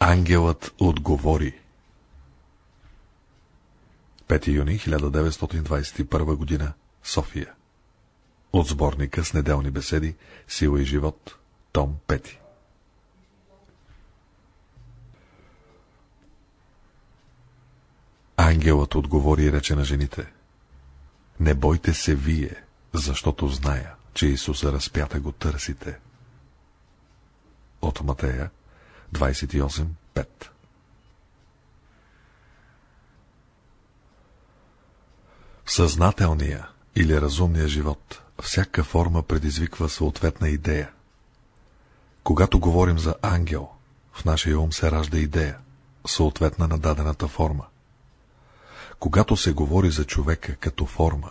Ангелът отговори. 5 юни 1921 година София. От сборника с неделни беседи Сила и живот Том 5 Ангелът отговори и рече на жените. Не бойте се вие, защото зная, че Исуса разпята го търсите. От Матея 28.5 В съзнателния или разумния живот всяка форма предизвиква съответна идея. Когато говорим за ангел, в нашия ум се ражда идея, съответна на дадената форма. Когато се говори за човека като форма,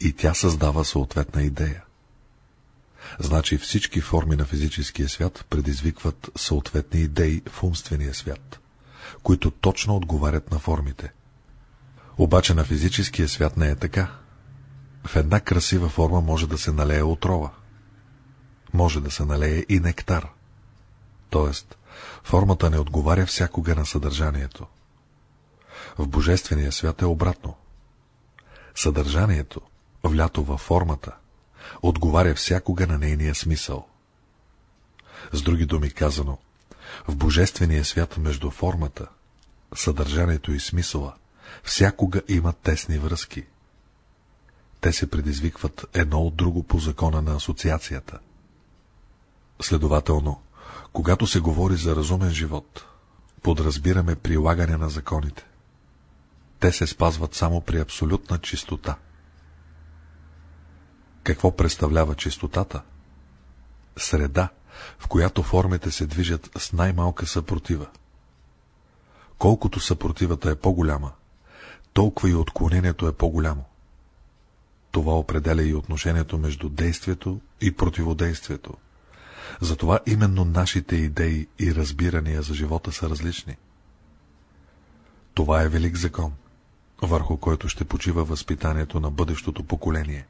и тя създава съответна идея. Значи всички форми на физическия свят предизвикват съответни идеи в умствения свят, които точно отговарят на формите. Обаче на физическия свят не е така. В една красива форма може да се налее отрова. Може да се налее и нектар. Тоест, формата не отговаря всякога на съдържанието. В Божествения свят е обратно. Съдържанието, влято във формата, отговаря всякога на нейния смисъл. С други думи казано, в Божествения свят между формата, съдържанието и смисъла всякога има тесни връзки. Те се предизвикват едно от друго по закона на асоциацията. Следователно, когато се говори за разумен живот, подразбираме прилагане на законите. Те се спазват само при абсолютна чистота. Какво представлява чистотата? Среда, в която формите се движат с най-малка съпротива. Колкото съпротивата е по-голяма, толкова и отклонението е по-голямо. Това определя и отношението между действието и противодействието. Затова именно нашите идеи и разбирания за живота са различни. Това е велик закон, върху който ще почива възпитанието на бъдещото поколение.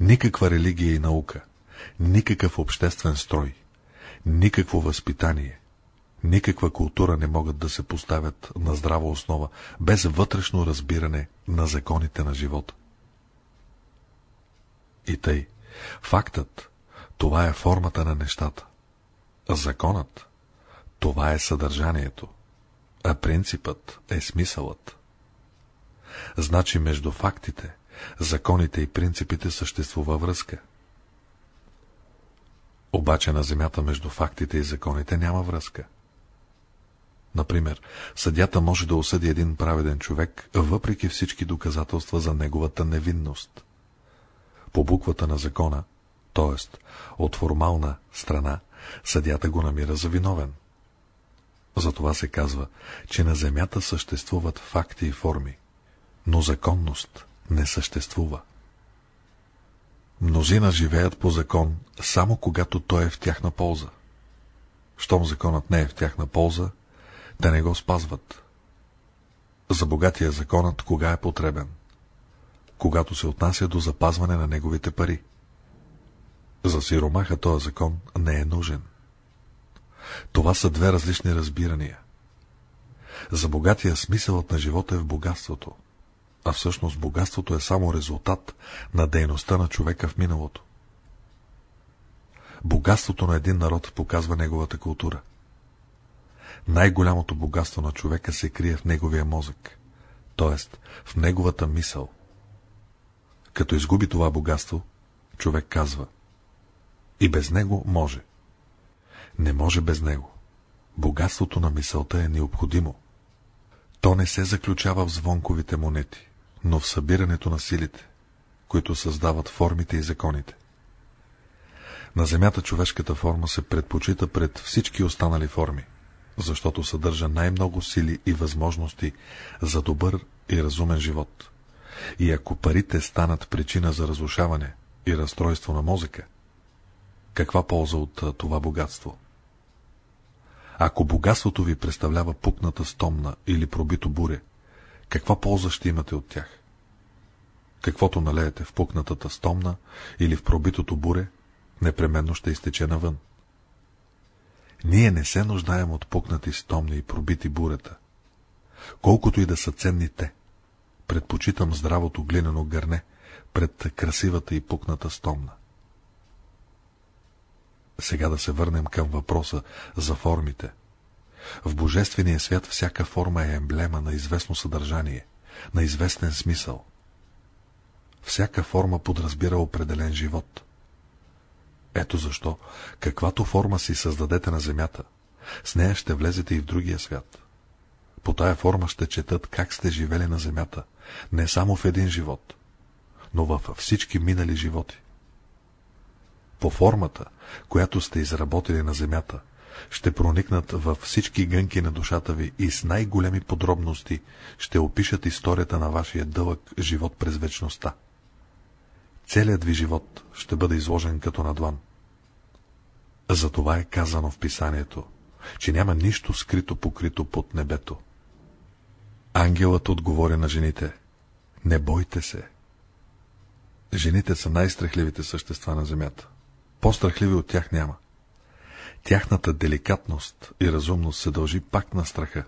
Никаква религия и наука, никакъв обществен строй, никакво възпитание, никаква култура не могат да се поставят на здрава основа без вътрешно разбиране на законите на живота. И тъй, фактът, това е формата на нещата. Законът, това е съдържанието, а принципът е смисълът. Значи между фактите, законите и принципите съществува връзка. Обаче на земята между фактите и законите няма връзка. Например, съдята може да осъди един праведен човек, въпреки всички доказателства за неговата невинност. По буквата на закона, т.е. от формална страна, съдята го намира за виновен. Затова се казва, че на земята съществуват факти и форми, но законност не съществува. Мнозина живеят по закон, само когато той е в тяхна полза. Щом законът не е в тяхна полза, те не го спазват. За богатия законът кога е потребен? Когато се отнася до запазване на неговите пари. За сиромаха този закон не е нужен. Това са две различни разбирания. За богатия смисълът на живота е в богатството а всъщност богатството е само резултат на дейността на човека в миналото. Богатството на един народ показва неговата култура. Най-голямото богатство на човека се крие в неговия мозък, т.е. в неговата мисъл. Като изгуби това богатство, човек казва и без него може. Не може без него. Богатството на мисълта е необходимо. То не се заключава в звонковите монети но в събирането на силите, които създават формите и законите. На Земята човешката форма се предпочита пред всички останали форми, защото съдържа най-много сили и възможности за добър и разумен живот. И ако парите станат причина за разрушаване и разстройство на мозъка, каква полза от това богатство? Ако богатството ви представлява пукната стомна или пробито буре, каква полза ще имате от тях? Каквото налеете в пукнатата стомна или в пробитото буре, непременно ще изтече навън. Ние не се нуждаем от пукнати стомни и пробити бурета. Колкото и да са ценни те, предпочитам здравото глинено гърне пред красивата и пукната стомна. Сега да се върнем към въпроса за формите. В Божествения свят всяка форма е емблема на известно съдържание, на известен смисъл. Всяка форма подразбира определен живот. Ето защо, каквато форма си създадете на земята, с нея ще влезете и в другия свят. По тая форма ще четат как сте живели на земята, не само в един живот, но във всички минали животи. По формата, която сте изработили на земята, ще проникнат във всички гънки на душата ви и с най-големи подробности ще опишат историята на вашия дълъг живот през вечността. Целият ви живот ще бъде изложен като на длан. Затова е казано в писанието, че няма нищо скрито покрито под небето. Ангелът отговори на жените. Не бойте се. Жените са най-страхливите същества на земята. По-страхливи от тях няма. Тяхната деликатност и разумност се дължи пак на страха.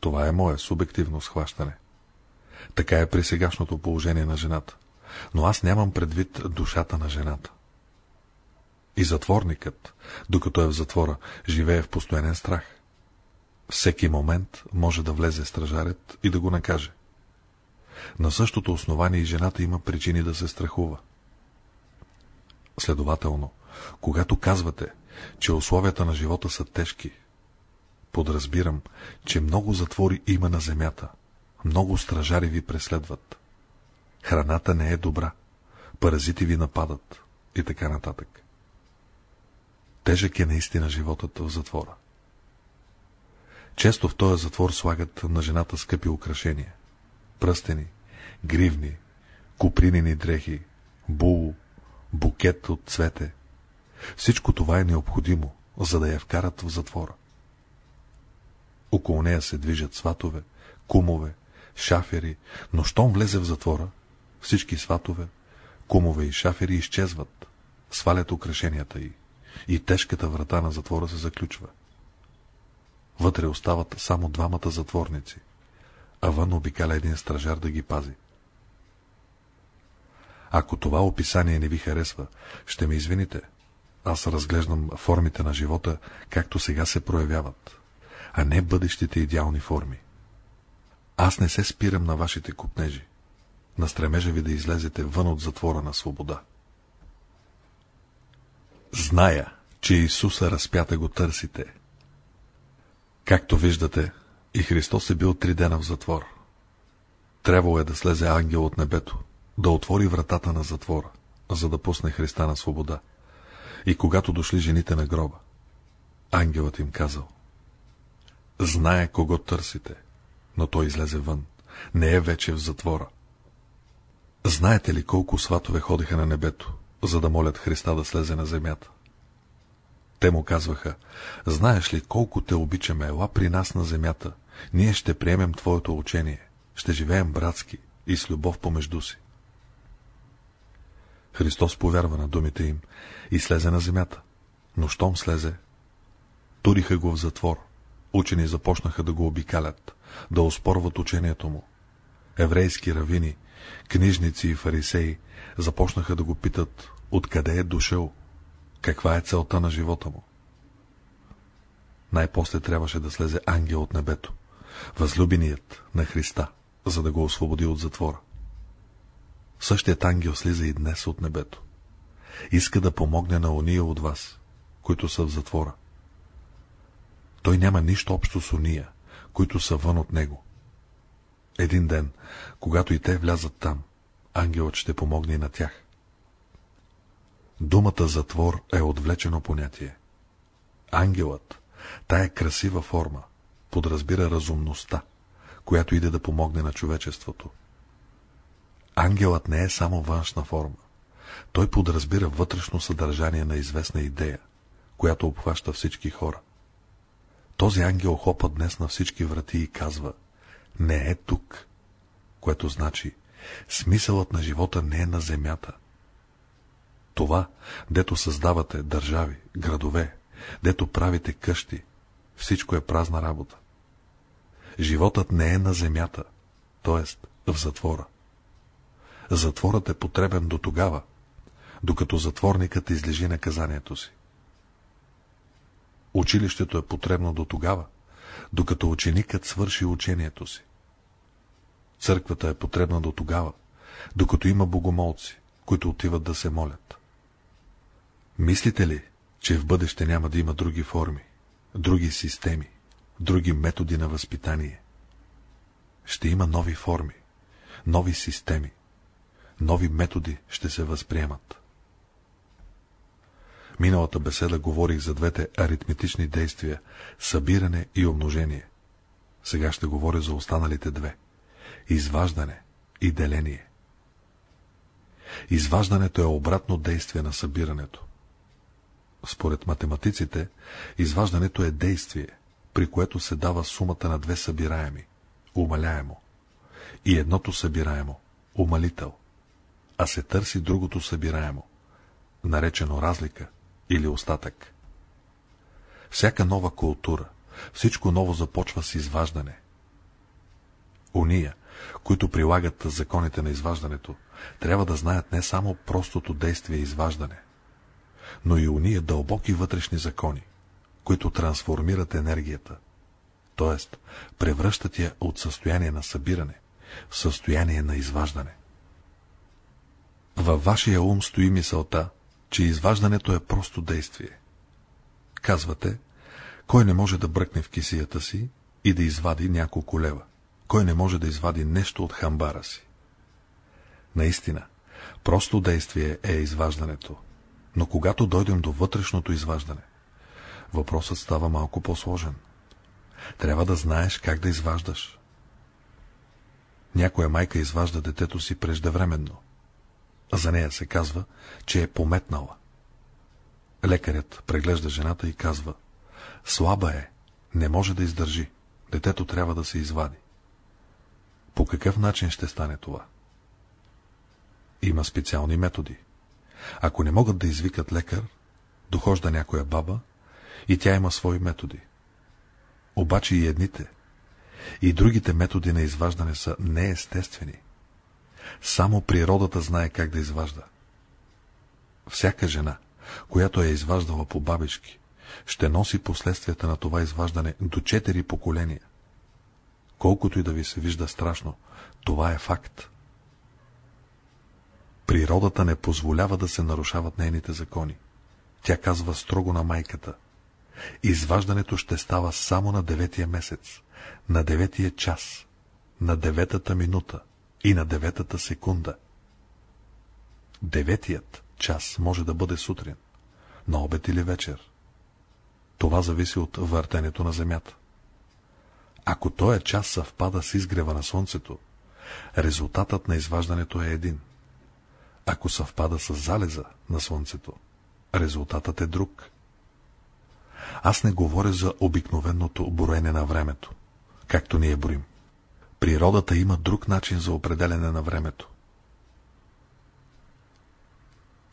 Това е мое субективно схващане. Така е при сегашното положение на жената. Но аз нямам предвид душата на жената. И затворникът, докато е в затвора, живее в постоянен страх. Всеки момент може да влезе стражарят и да го накаже. На същото основание и жената има причини да се страхува. Следователно, когато казвате, че условията на живота са тежки, подразбирам, че много затвори има на земята, много стражари ви преследват. Храната не е добра, паразити ви нападат и така нататък. Тежък е наистина животът в затвора. Често в този затвор слагат на жената скъпи украшения. Пръстени, гривни, купринени дрехи, бул, букет от цвете. Всичко това е необходимо, за да я вкарат в затвора. Около нея се движат сватове, кумове, шафери, но щом влезе в затвора, всички сватове, кумове и шафери изчезват, свалят украшенията й и тежката врата на затвора се заключва. Вътре остават само двамата затворници, а вън обикаля един стражар да ги пази. Ако това описание не ви харесва, ще ме извините. Аз разглеждам формите на живота, както сега се проявяват, а не бъдещите идеални форми. Аз не се спирам на вашите купнежи, на стремежа ви да излезете вън от затвора на свобода. Зная, че Исуса разпята го търсите. Както виждате, и Христос е бил три дена в затвор. Трябвало е да слезе ангел от небето, да отвори вратата на затвора, за да пусне Христа на свобода. И когато дошли жените на гроба, ангелът им казал, Знае кого търсите, но той излезе вън, не е вече в затвора. Знаете ли колко сватове ходиха на небето, за да молят Христа да слезе на земята? Те му казваха, знаеш ли колко те обичаме, ела при нас на земята, ние ще приемем твоето учение, ще живеем братски и с любов помежду си. Христос повярва на думите им и слезе на земята. Но щом слезе, туриха го в затвор. Учени започнаха да го обикалят, да оспорват учението му. Еврейски равини, книжници и фарисеи започнаха да го питат, откъде е дошъл, каква е целта на живота му. Най-после трябваше да слезе ангел от небето, възлюбеният на Христа, за да го освободи от затвора. Същият ангел слиза и днес от небето. Иска да помогне на ония от вас, които са в затвора. Той няма нищо общо с ония, които са вън от него. Един ден, когато и те влязат там, ангелът ще помогне и на тях. Думата затвор е отвлечено понятие. Ангелът, тая красива форма, подразбира разумността, която иде да помогне на човечеството. Ангелът не е само външна форма. Той подразбира вътрешно съдържание на известна идея, която обхваща всички хора. Този ангел хопа днес на всички врати и казва «Не е тук», което значи смисълът на живота не е на земята. Това, дето създавате държави, градове, дето правите къщи, всичко е празна работа. Животът не е на земята, т.е. в затвора. Затворът е потребен до тогава, докато затворникът излежи наказанието си. Училището е потребно до тогава, докато ученикът свърши учението си. Църквата е потребна до тогава, докато има богомолци, които отиват да се молят. Мислите ли, че в бъдеще няма да има други форми, други системи, други методи на възпитание? Ще има нови форми, нови системи, нови методи ще се възприемат. Миналата беседа говорих за двете аритметични действия – събиране и умножение. Сега ще говоря за останалите две – изваждане и деление. Изваждането е обратно действие на събирането. Според математиците, изваждането е действие, при което се дава сумата на две събираеми – умаляемо, и едното събираемо – умалител, а се търси другото събираемо, наречено разлика или остатък. Всяка нова култура, всичко ново започва с изваждане. Уния, които прилагат законите на изваждането, трябва да знаят не само простото действие изваждане, но и уния дълбоки вътрешни закони, които трансформират енергията, т.е. превръщат я от състояние на събиране в състояние на изваждане. Във вашия ум стои мисълта, че изваждането е просто действие. Казвате, кой не може да бръкне в кисията си и да извади няколко лева? Кой не може да извади нещо от хамбара си? Наистина, просто действие е изваждането, но когато дойдем до вътрешното изваждане, въпросът става малко по-сложен. Трябва да знаеш как да изваждаш. Някоя майка изважда детето си преждевременно. А за нея се казва, че е пометнала. Лекарят преглежда жената и казва, слаба е, не може да издържи, детето трябва да се извади. По какъв начин ще стане това? Има специални методи. Ако не могат да извикат лекар, дохожда някоя баба и тя има свои методи. Обаче и едните, и другите методи на изваждане са неестествени. Само природата знае как да изважда. Всяка жена, която е изваждала по бабички, ще носи последствията на това изваждане до четири поколения. Колкото и да ви се вижда страшно, това е факт. Природата не позволява да се нарушават нейните закони. Тя казва строго на майката. Изваждането ще става само на деветия месец, на деветия час, на деветата минута и на деветата секунда. Деветият час може да бъде сутрин, на обед или вечер. Това зависи от въртенето на земята. Ако този час съвпада с изгрева на слънцето, резултатът на изваждането е един. Ако съвпада с залеза на слънцето, резултатът е друг. Аз не говоря за обикновеното броене на времето, както ние броим. Природата има друг начин за определене на времето.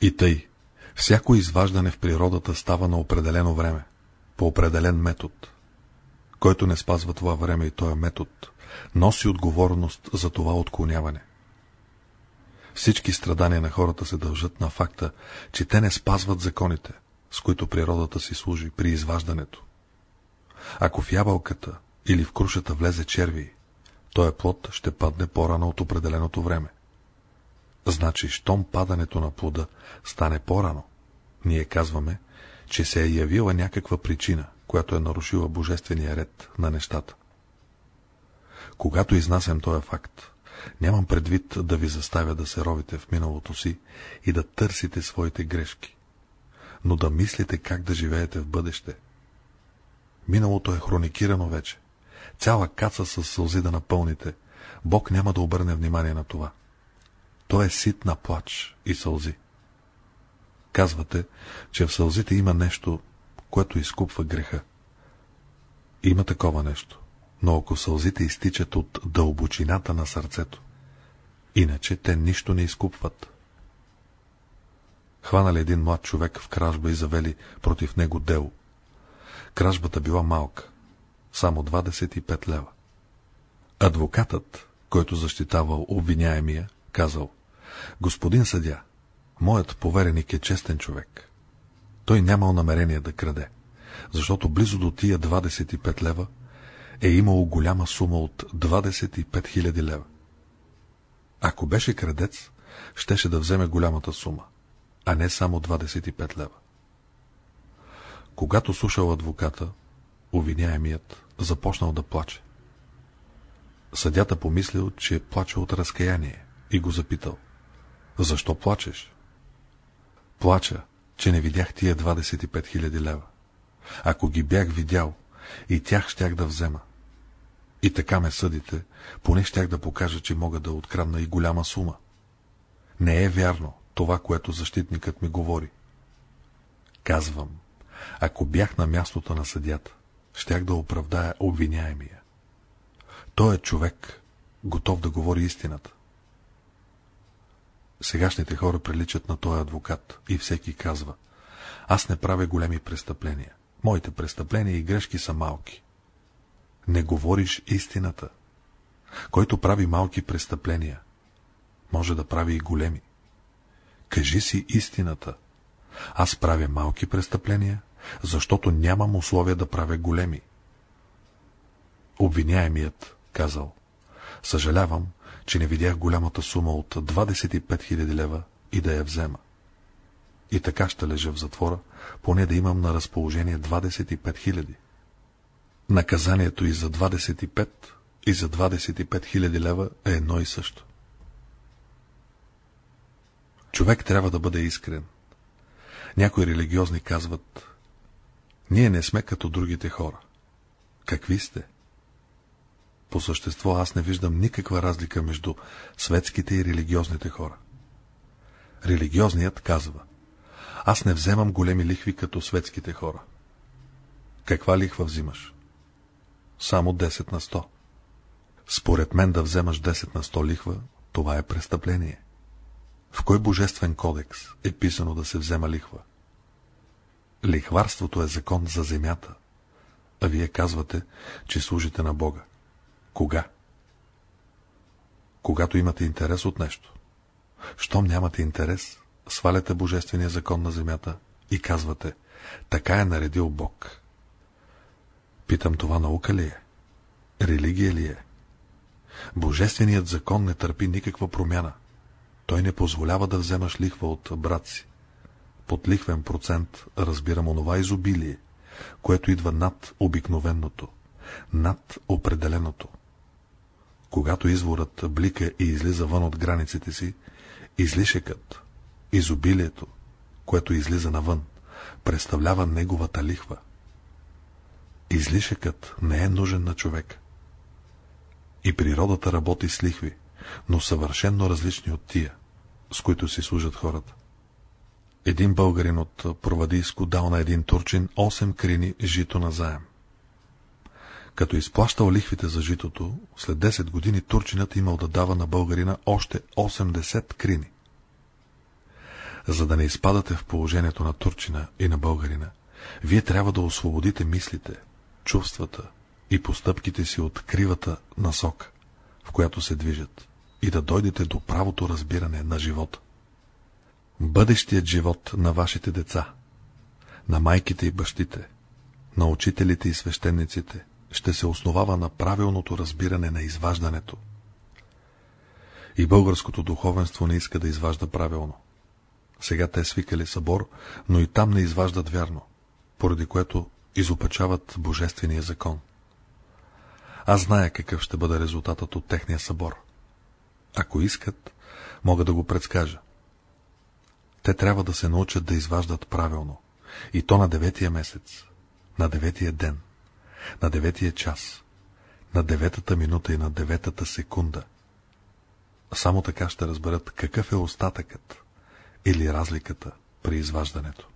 И тъй, всяко изваждане в природата става на определено време, по определен метод. Който не спазва това време и този метод, носи отговорност за това отклоняване. Всички страдания на хората се дължат на факта, че те не спазват законите, с които природата си служи при изваждането. Ако в ябълката или в крушата влезе черви, този плод ще падне по-рано от определеното време. Значи, щом падането на плода стане по-рано, ние казваме, че се е явила някаква причина, която е нарушила божествения ред на нещата. Когато изнасям този факт, нямам предвид да ви заставя да се ровите в миналото си и да търсите своите грешки, но да мислите как да живеете в бъдеще. Миналото е хроникирано вече. Цяла каца с сълзи да напълните. Бог няма да обърне внимание на това. Той е сит на плач и сълзи. Казвате, че в сълзите има нещо, което изкупва греха. Има такова нещо, но ако сълзите изтичат от дълбочината на сърцето, иначе те нищо не изкупват. Хванали един млад човек в кражба и завели против него дело, Кражбата била малка, само 25 лева. Адвокатът, който защитавал обвиняемия, казал, господин съдя, моят повереник е честен човек. Той нямал намерение да краде, защото близо до тия 25 лева е имало голяма сума от 25 000 лева. Ако беше крадец, щеше да вземе голямата сума, а не само 25 лева. Когато слушал адвоката, обвиняемият започнал да плаче. Съдята помислил, че плаче от разкаяние и го запитал. Защо плачеш? Плача, че не видях тия 25 000 лева. Ако ги бях видял, и тях щях да взема. И така ме съдите, поне щях да покажа, че мога да открадна и голяма сума. Не е вярно това, което защитникът ми говори. Казвам, ако бях на мястото на съдята, щях да оправдая обвиняемия. Той е човек, готов да говори истината. Сегашните хора приличат на този адвокат и всеки казва, аз не правя големи престъпления. Моите престъпления и грешки са малки. Не говориш истината. Който прави малки престъпления, може да прави и големи. Кажи си истината. Аз правя малки престъпления, защото нямам условия да правя големи. Обвиняемият казал, съжалявам, че не видях голямата сума от 25 000 лева и да я взема. И така ще лежа в затвора, поне да имам на разположение 25 000. Наказанието и за 25 и за 25 000 лева е едно и също. Човек трябва да бъде искрен. Някои религиозни казват, ние не сме като другите хора. Какви сте? По същество аз не виждам никаква разлика между светските и религиозните хора. Религиозният казва, аз не вземам големи лихви като светските хора. Каква лихва взимаш? Само 10 на 100. Според мен да вземаш 10 на 100 лихва, това е престъпление. В кой божествен кодекс е писано да се взема лихва? Лихварството е закон за земята, а вие казвате, че служите на Бога. Кога? Когато имате интерес от нещо. Щом нямате интерес, сваляте божествения закон на земята и казвате, така е наредил Бог. Питам, това наука ли е? Религия ли е? Божественият закон не търпи никаква промяна. Той не позволява да вземаш лихва от брат си. Под лихвен процент разбирам онова изобилие, което идва над обикновеното, над определеното. Когато изворът блика и излиза вън от границите си, излишекът, изобилието, което излиза навън, представлява неговата лихва. Излишекът не е нужен на човек. И природата работи с лихви, но съвършенно различни от тия, с които си служат хората. Един българин от Провадийско дал на един турчин 8 крини жито на заем. Като изплащал лихвите за житото, след 10 години турчинът имал да дава на българина още 80 крини. За да не изпадате в положението на турчина и на българина, вие трябва да освободите мислите, чувствата и постъпките си от кривата насока, в която се движат, и да дойдете до правото разбиране на живота. Бъдещият живот на вашите деца, на майките и бащите, на учителите и свещениците ще се основава на правилното разбиране на изваждането. И българското духовенство не иска да изважда правилно. Сега те свикали събор, но и там не изваждат вярно, поради което изопачават Божествения закон. Аз зная какъв ще бъде резултатът от техния събор. Ако искат, мога да го предскажа. Те трябва да се научат да изваждат правилно, и то на деветия месец, на деветия ден, на деветия час, на деветата минута и на деветата секунда. Само така ще разберат какъв е остатъкът или разликата при изваждането.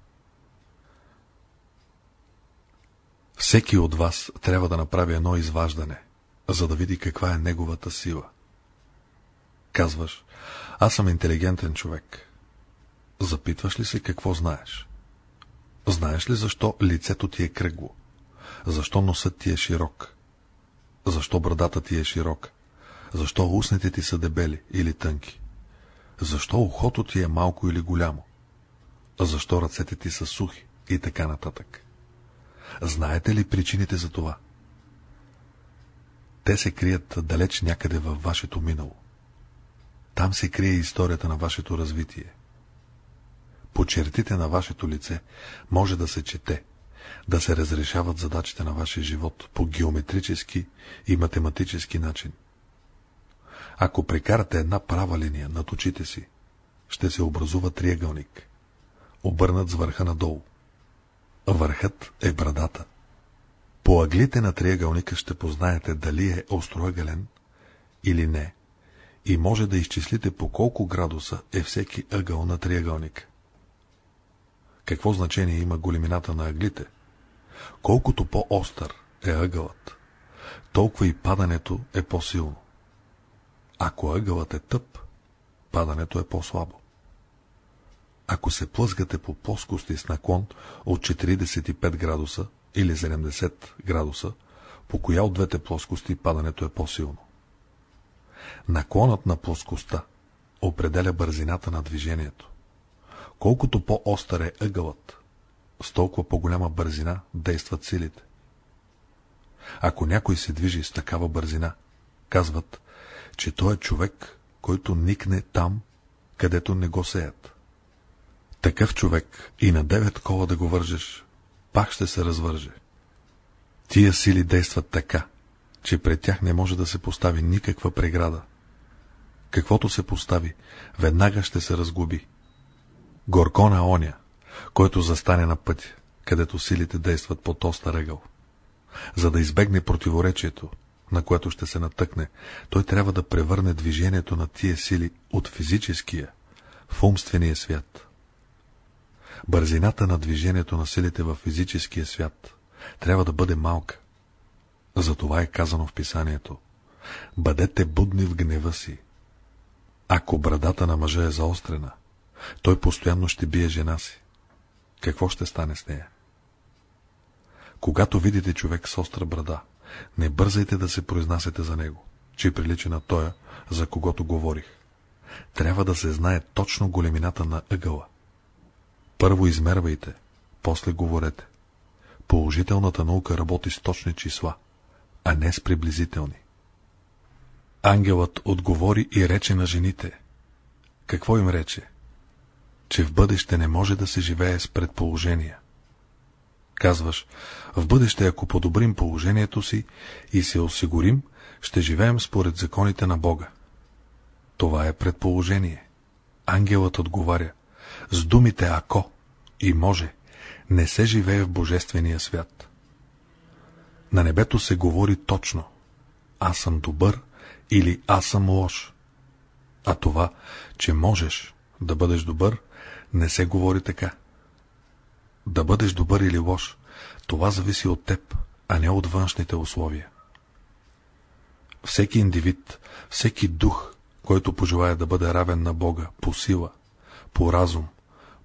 Всеки от вас трябва да направи едно изваждане, за да види каква е неговата сила. Казваш, аз съм интелигентен човек. Запитваш ли се какво знаеш? Знаеш ли защо лицето ти е кръгло? Защо носът ти е широк? Защо брадата ти е широка? Защо устните ти са дебели или тънки? Защо ухото ти е малко или голямо? Защо ръцете ти са сухи и така нататък? Знаете ли причините за това? Те се крият далеч някъде във вашето минало. Там се крие историята на вашето развитие. По чертите на вашето лице може да се чете, да се разрешават задачите на вашия живот по геометрически и математически начин. Ако прекарате една права линия над очите си, ще се образува триъгълник, обърнат с върха надолу. Върхът е брадата. По аглите на триъгълника ще познаете дали е остроъгълен или не и може да изчислите по колко градуса е всеки ъгъл на триъгълник. Какво значение има големината на аглите? Колкото по-остър е ъгълът, толкова и падането е по-силно. Ако ъгълът е тъп, падането е по-слабо. Ако се плъзгате по плоскости с наклон от 45 градуса или 70 градуса, по коя от двете плоскости падането е по-силно? Наклонът на плоскостта определя бързината на движението. Колкото по-остър е ъгълът, с толкова по-голяма бързина действат силите. Ако някой се движи с такава бързина, казват, че той е човек, който никне там, където не го сеят. Такъв човек и на девет кола да го вържеш, пак ще се развърже. Тия сили действат така, че пред тях не може да се постави никаква преграда. Каквото се постави, веднага ще се разгуби. Горко на оня, който застане на пътя, където силите действат по тоста ръгъл. За да избегне противоречието, на което ще се натъкне, той трябва да превърне движението на тия сили от физическия в умствения свят. Бързината на движението на силите в физическия свят трябва да бъде малка. Затова е казано в писанието. Бъдете будни в гнева си. Ако брадата на мъжа е заострена, той постоянно ще бие жена си. Какво ще стане с нея? Когато видите човек с остра брада, не бързайте да се произнасяте за него, че прилича на тоя, за когото говорих. Трябва да се знае точно големината на ъгъла. Първо измервайте, после говорете. Положителната наука работи с точни числа, а не с приблизителни. Ангелът отговори и рече на жените. Какво им рече? Че в бъдеще не може да се живее с предположения. Казваш, в бъдеще, ако подобрим положението си и се осигурим, ще живеем според законите на Бога. Това е предположение. Ангелът отговаря, с думите ако и може, не се живее в Божествения свят. На небето се говори точно. Аз съм добър или аз съм лош. А това, че можеш да бъдеш добър, не се говори така. Да бъдеш добър или лош, това зависи от теб, а не от външните условия. Всеки индивид, всеки дух, който пожелая да бъде равен на Бога по сила, по разум,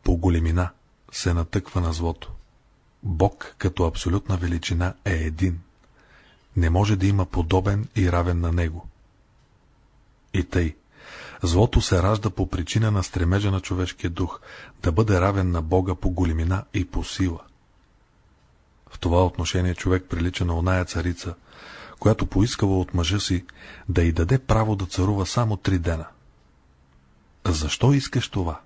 по големина, се натъква на злото. Бог като абсолютна величина е един. Не може да има подобен и равен на него. И тъй. Злото се ражда по причина на стремежа на човешкия дух да бъде равен на Бога по големина и по сила. В това отношение човек прилича на оная царица, която поискала от мъжа си да й даде право да царува само три дена. Защо искаш това?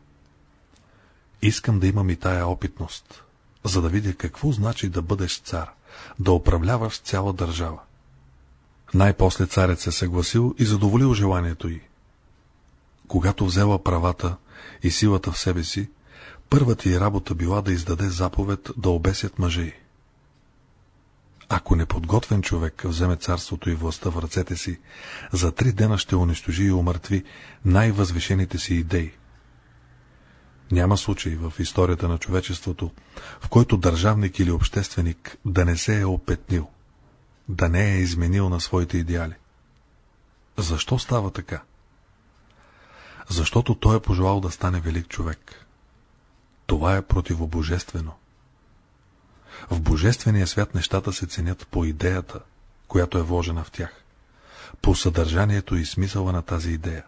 Искам да имам и тая опитност, за да видя какво значи да бъдеш цар, да управляваш цяла държава. Най-после царят се съгласил и задоволил желанието й. Когато взела правата и силата в себе си, първата й работа била да издаде заповед да обесят мъжа й. Ако неподготвен човек вземе царството и властта в ръцете си, за три дена ще унищожи и умъртви най-възвишените си идеи. Няма случай в историята на човечеството, в който държавник или общественик да не се е опетнил, да не е изменил на своите идеали. Защо става така? Защото той е пожелал да стане велик човек. Това е противобожествено. В Божествения свят нещата се ценят по идеята, която е вложена в тях, по съдържанието и смисъла на тази идея,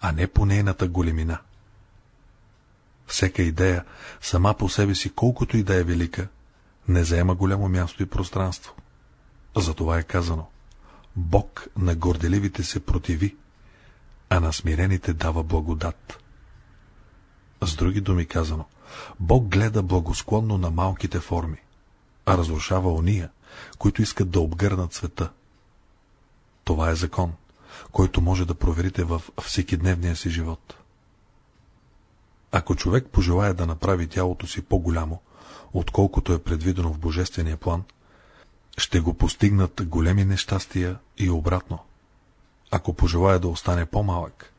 а не по нейната големина. Всека идея, сама по себе си, колкото и да е велика, не заема голямо място и пространство. Затова е казано Бог на горделивите се противи, а на смирените дава благодат. С други думи казано, Бог гледа благосклонно на малките форми, а разрушава ония, които искат да обгърнат света. Това е закон, който може да проверите във всекидневния си живот. Ако човек пожелая да направи тялото си по-голямо, отколкото е предвидено в божествения план, ще го постигнат големи нещастия и обратно. Ако пожелая да остане по-малък,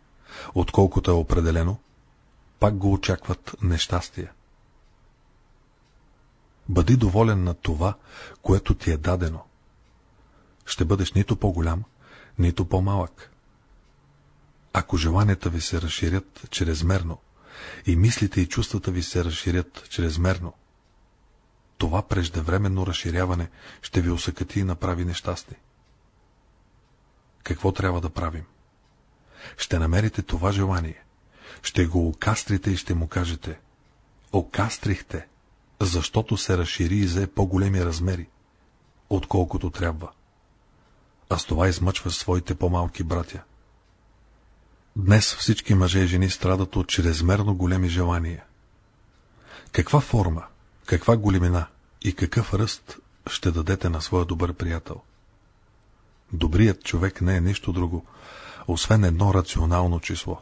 отколкото е определено, пак го очакват нещастия. Бъди доволен на това, което ти е дадено. Ще бъдеш нито по-голям, нито по-малък. Ако желанията ви се разширят чрезмерно и мислите и чувствата ви се разширят чрезмерно, това преждевременно разширяване ще ви усъкати и направи нещастни. Какво трябва да правим? Ще намерите това желание, ще го окастрите и ще му кажете Окастрихте, защото се разшири и взе по-големи размери, отколкото трябва. А с това измъчваш своите по-малки братя. Днес всички мъже и жени страдат от чрезмерно големи желания. Каква форма, каква големина и какъв ръст ще дадете на своя добър приятел? Добрият човек не е нищо друго, освен едно рационално число.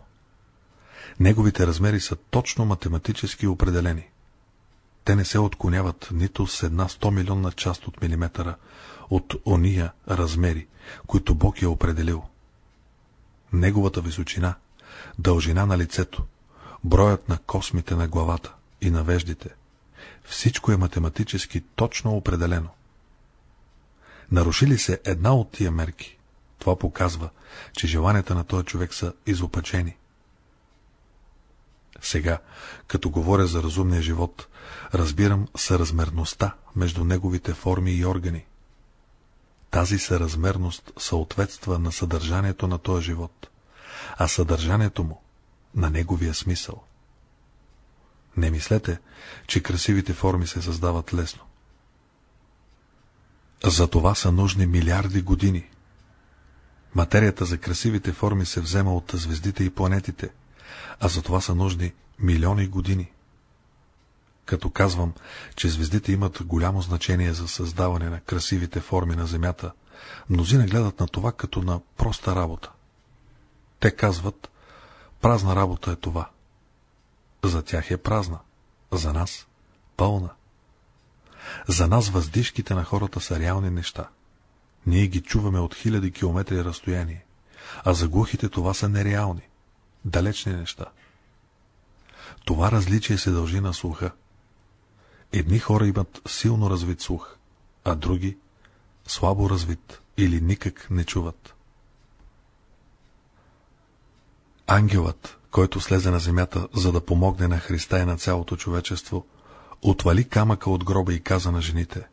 Неговите размери са точно математически определени. Те не се отклоняват нито с една 100 милионна част от милиметъра от ония размери, които Бог е определил. Неговата височина, дължина на лицето, броят на космите на главата и на веждите, всичко е математически точно определено. Наруши ли се една от тия мерки, това показва, че желанията на този човек са изопачени. Сега, като говоря за разумния живот, разбирам съразмерността между неговите форми и органи. Тази съразмерност съответства на съдържанието на този живот, а съдържанието му на неговия смисъл. Не мислете, че красивите форми се създават лесно. За това са нужни милиарди години. Материята за красивите форми се взема от звездите и планетите – а за това са нужни милиони години. Като казвам, че звездите имат голямо значение за създаване на красивите форми на Земята, мнозина гледат на това като на проста работа. Те казват, празна работа е това. За тях е празна, за нас – пълна. За нас въздишките на хората са реални неща. Ние ги чуваме от хиляди километри разстояние, а за глухите това са нереални далечни неща. Това различие се дължи на слуха. Едни хора имат силно развит слух, а други слабо развит или никак не чуват. Ангелът, който слезе на земята, за да помогне на Христа и на цялото човечество, отвали камъка от гроба и каза на жените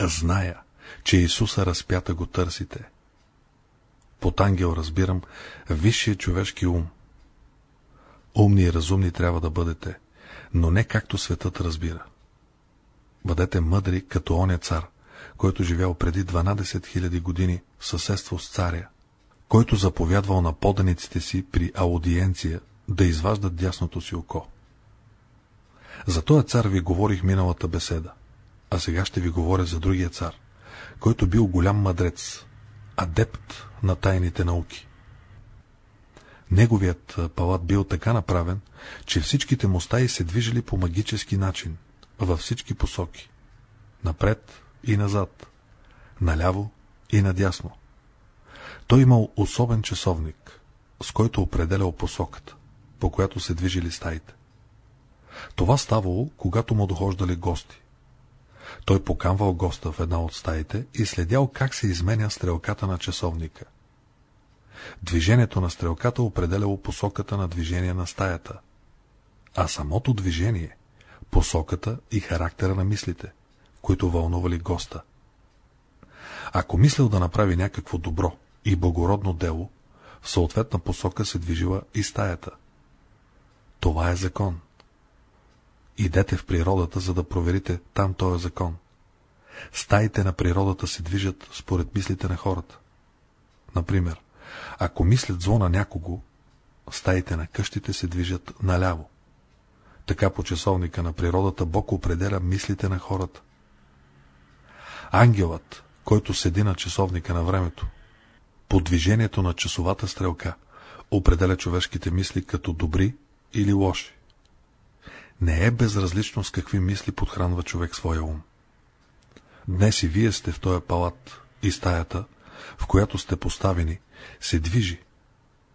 «Зная, че Исуса разпята го търсите». Под ангел разбирам висшия човешки ум, Умни и разумни трябва да бъдете, но не както светът разбира. Бъдете мъдри като оня цар, който живял преди 12 000 години в съседство с царя, който заповядвал на поданиците си при аудиенция да изваждат дясното си око. За този цар ви говорих миналата беседа, а сега ще ви говоря за другия цар, който бил голям мъдрец, адепт на тайните науки. Неговият палат бил така направен, че всичките му стаи се движили по магически начин, във всички посоки. Напред и назад, наляво и надясно. Той имал особен часовник, с който определял посоката, по която се движили стаите. Това ставало, когато му дохождали гости. Той покамвал госта в една от стаите и следял как се изменя стрелката на часовника. Движението на стрелката определяло посоката на движение на стаята, а самото движение, посоката и характера на мислите, които вълнували госта. Ако мислил да направи някакво добро и благородно дело, в съответна посока се движила и стаята. Това е закон. Идете в природата, за да проверите там този закон. Стаите на природата се движат според мислите на хората. Например, ако мислят зло на някого, стаите на къщите се движат наляво. Така по часовника на природата Бог определя мислите на хората. Ангелът, който седи на часовника на времето, по движението на часовата стрелка, определя човешките мисли като добри или лоши. Не е безразлично с какви мисли подхранва човек своя ум. Днес и вие сте в този палат и стаята, в която сте поставени, се движи,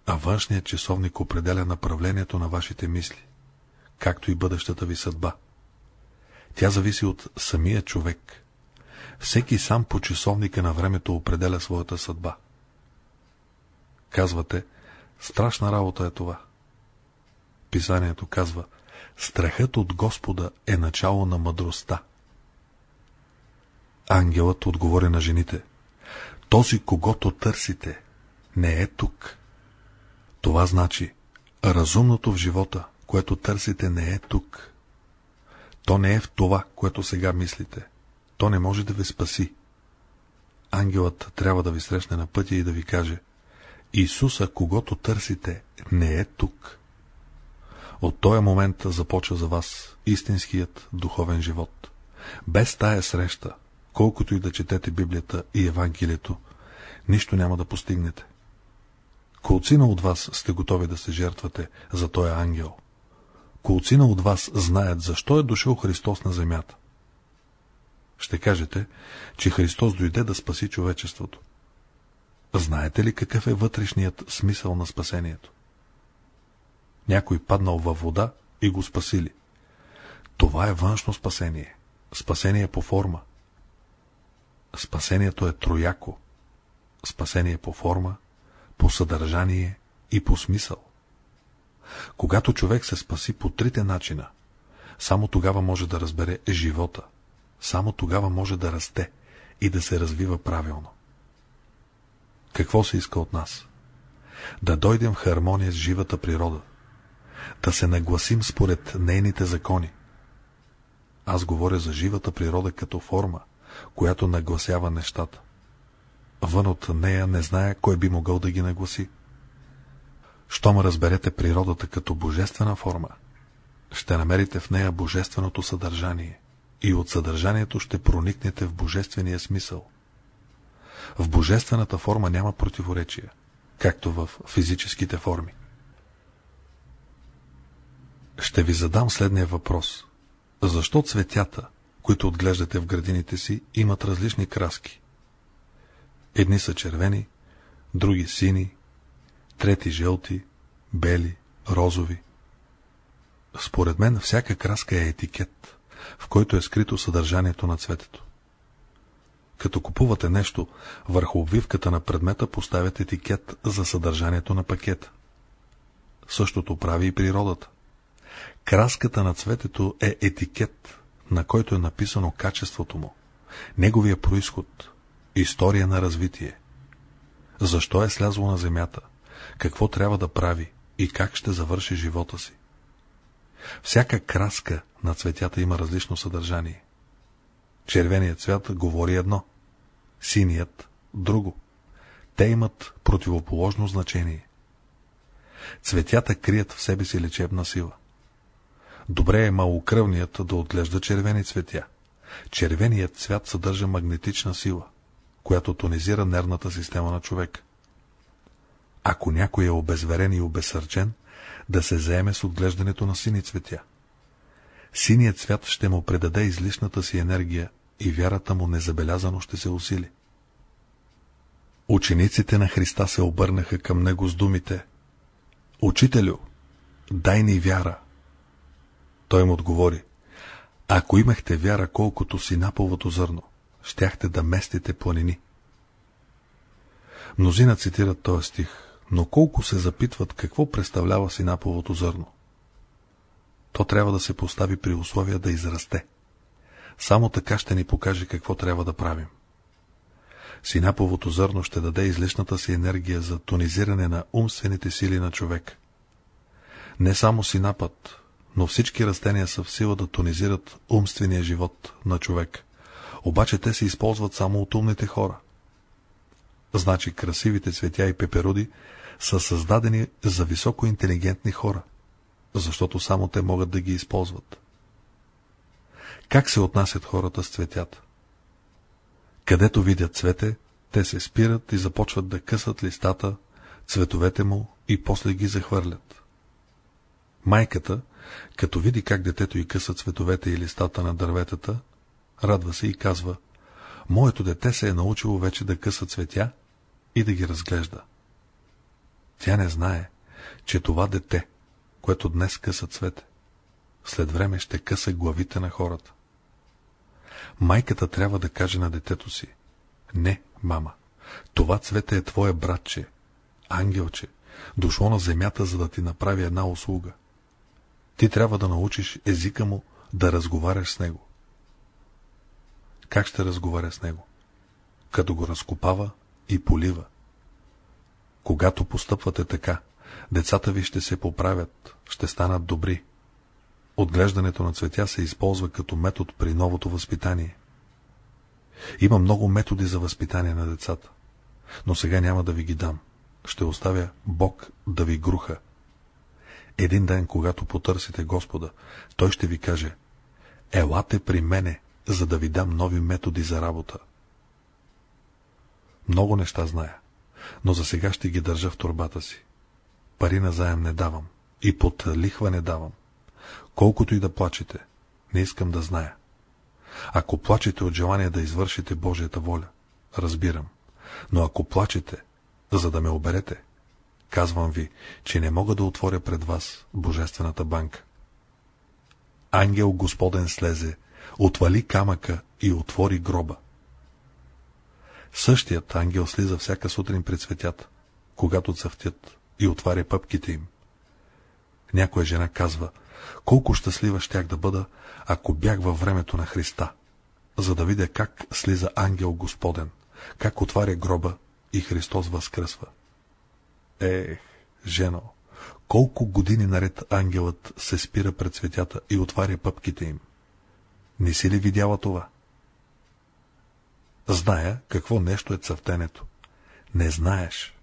а външният часовник определя направлението на вашите мисли, както и бъдещата ви съдба. Тя зависи от самия човек. Всеки сам по часовника на времето определя своята съдба. Казвате, страшна работа е това. Писанието казва, страхът от Господа е начало на мъдростта. Ангелът отговори на жените. Този, когато търсите, не е тук. Това значи, разумното в живота, което търсите, не е тук. То не е в това, което сега мислите. То не може да ви спаси. Ангелът трябва да ви срещне на пътя и да ви каже Исуса, когато търсите, не е тук. От този момент започва за вас истинският духовен живот. Без тая среща, колкото и да четете Библията и Евангелието, нищо няма да постигнете. Колцина от вас сте готови да се жертвате за този ангел. Колцина от вас знаят защо е дошъл Христос на земята. Ще кажете, че Христос дойде да спаси човечеството. Знаете ли какъв е вътрешният смисъл на спасението? Някой паднал във вода и го спасили. Това е външно спасение. Спасение по форма. Спасението е трояко. Спасение по форма, по съдържание и по смисъл. Когато човек се спаси по трите начина, само тогава може да разбере живота, само тогава може да расте и да се развива правилно. Какво се иска от нас? Да дойдем в хармония с живата природа, да се нагласим според нейните закони. Аз говоря за живата природа като форма, която нагласява нещата. Вън от нея не знае кой би могъл да ги нагласи. Щом разберете природата като божествена форма, ще намерите в нея божественото съдържание и от съдържанието ще проникнете в божествения смисъл. В божествената форма няма противоречия, както в физическите форми. Ще ви задам следния въпрос. Защо цветята, които отглеждате в градините си, имат различни краски? Едни са червени, други сини, трети жълти, бели, розови. Според мен всяка краска е етикет, в който е скрито съдържанието на цветето. Като купувате нещо, върху обвивката на предмета поставят етикет за съдържанието на пакета. Същото прави и природата. Краската на цветето е етикет, на който е написано качеството му, неговия происход, история на развитие. Защо е слязло на земята, какво трябва да прави и как ще завърши живота си. Всяка краска на цветята има различно съдържание. Червеният цвят говори едно, синият – друго. Те имат противоположно значение. Цветята крият в себе си лечебна сила. Добре е малокръвният да отглежда червени цветя. Червеният цвят съдържа магнетична сила, която тонизира нервната система на човек. Ако някой е обезверен и обесърчен, да се заеме с отглеждането на сини цветя. Синият цвят ще му предаде излишната си енергия и вярата му незабелязано ще се усили. Учениците на Христа се обърнаха към него с думите Учителю, дай ни вяра. Той му отговори Ако имахте вяра колкото си наповото зърно, щяхте да местите планини. Мнозина цитират този стих, но колко се запитват какво представлява синаповото зърно. То трябва да се постави при условия да израсте. Само така ще ни покаже какво трябва да правим. Синаповото зърно ще даде излишната си енергия за тонизиране на умствените сили на човек. Не само синапът, но всички растения са в сила да тонизират умствения живот на човек. Обаче те се използват само от умните хора. Значи красивите цветя и пеперуди са създадени за високоинтелигентни хора, защото само те могат да ги използват. Как се отнасят хората с цветята? Където видят цвете, те се спират и започват да късат листата, цветовете му и после ги захвърлят. Майката, като види как детето й къса цветовете и листата на дърветата, радва се и казва, моето дете се е научило вече да къса цветя и да ги разглежда. Тя не знае, че това дете, което днес къса цвете, след време ще къса главите на хората. Майката трябва да каже на детето си, не, мама, това цвете е твое братче, ангелче, дошло на земята, за да ти направи една услуга. Ти трябва да научиш езика му да разговаряш с него. Как ще разговаря с него? Като го разкопава и полива. Когато постъпвате така, децата ви ще се поправят, ще станат добри. Отглеждането на цветя се използва като метод при новото възпитание. Има много методи за възпитание на децата, но сега няма да ви ги дам. Ще оставя Бог да ви груха. Един ден, когато потърсите Господа, Той ще ви каже, елате при мене, за да ви дам нови методи за работа. Много неща зная, но за сега ще ги държа в турбата си. Пари на заем не давам и под лихва не давам. Колкото и да плачете, не искам да зная. Ако плачете от желание да извършите Божията воля, разбирам. Но ако плачете, за да ме оберете, казвам ви, че не мога да отворя пред вас Божествената банка. Ангел Господен слезе, отвали камъка и отвори гроба. Същият ангел слиза всяка сутрин пред светята, когато цъфтят и отваря пъпките им. Някоя жена казва, колко щастлива щях да бъда, ако бях във времето на Христа, за да видя как слиза ангел Господен, как отваря гроба и Христос възкръсва. Ех, жено, колко години наред ангелът се спира пред светята и отваря пъпките им. Не си ли видяла това? Зная какво нещо е цъфтенето. Не знаеш.